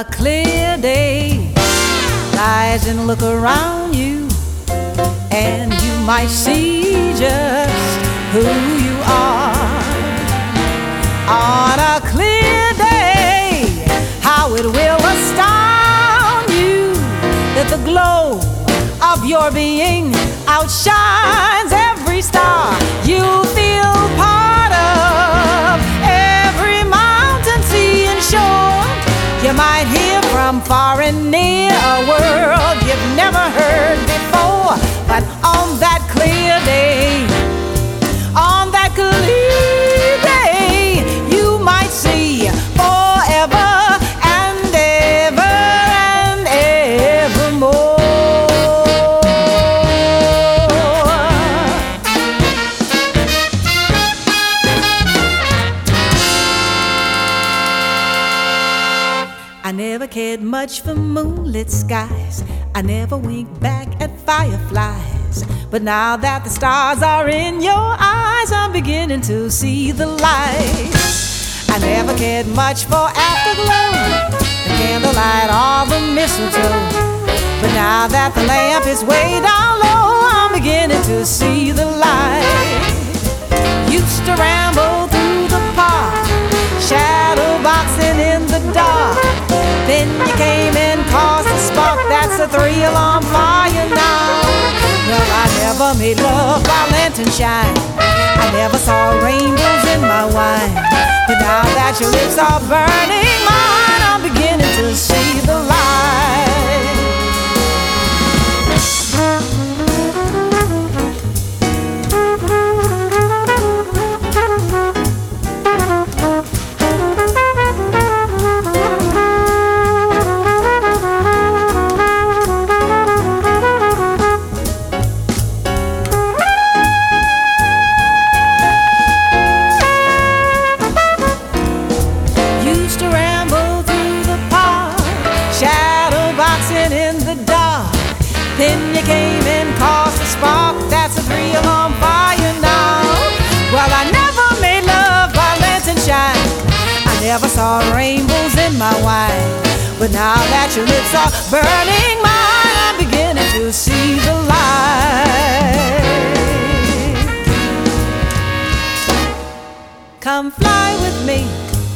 a clear day, rise and look around you, and you might see just who you are. On a clear day, how it will astound you that the glow of your being outshines from far and near a world you've never heard before. But on that clear day, I never cared much for moonlit skies. I never winked back at fireflies. But now that the stars are in your eyes, I'm beginning to see the light. I never cared much for afterglow, the candlelight or the mistletoe. But now that the lamp is way down low, I'm beginning to see the light. And caused a spark, that's a thrill on fire now. Well, I never made love by lantern shine. I never saw rainbows in my wine. But now that your lips are burning never saw rainbows in my wine. But now that your lips are burning mine, I'm beginning to see the light. Come fly with me,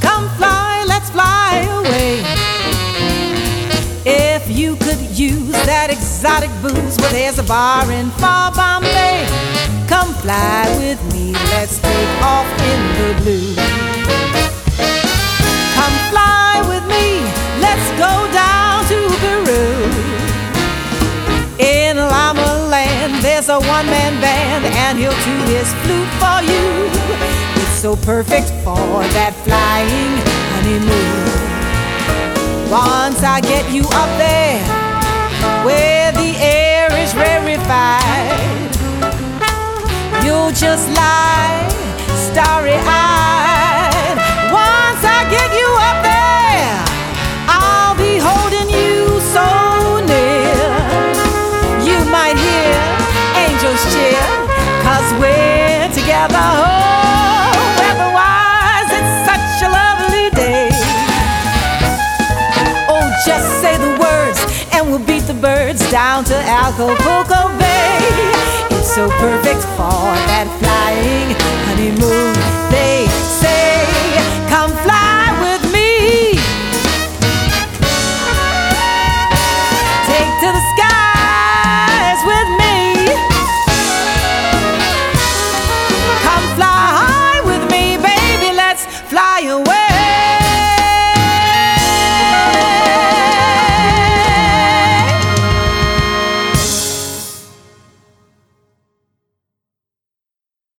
come fly, let's fly away. If you could use that exotic booze, well, there's a bar in far Bombay. Come fly with me, let's take off in the blue. There's a one man band, and he'll toot his flute for you. It's so perfect for that flying honeymoon. Once I get you up there, where the air is rarefied, you'll just lie starry down to Acapulco Bay. It's so perfect for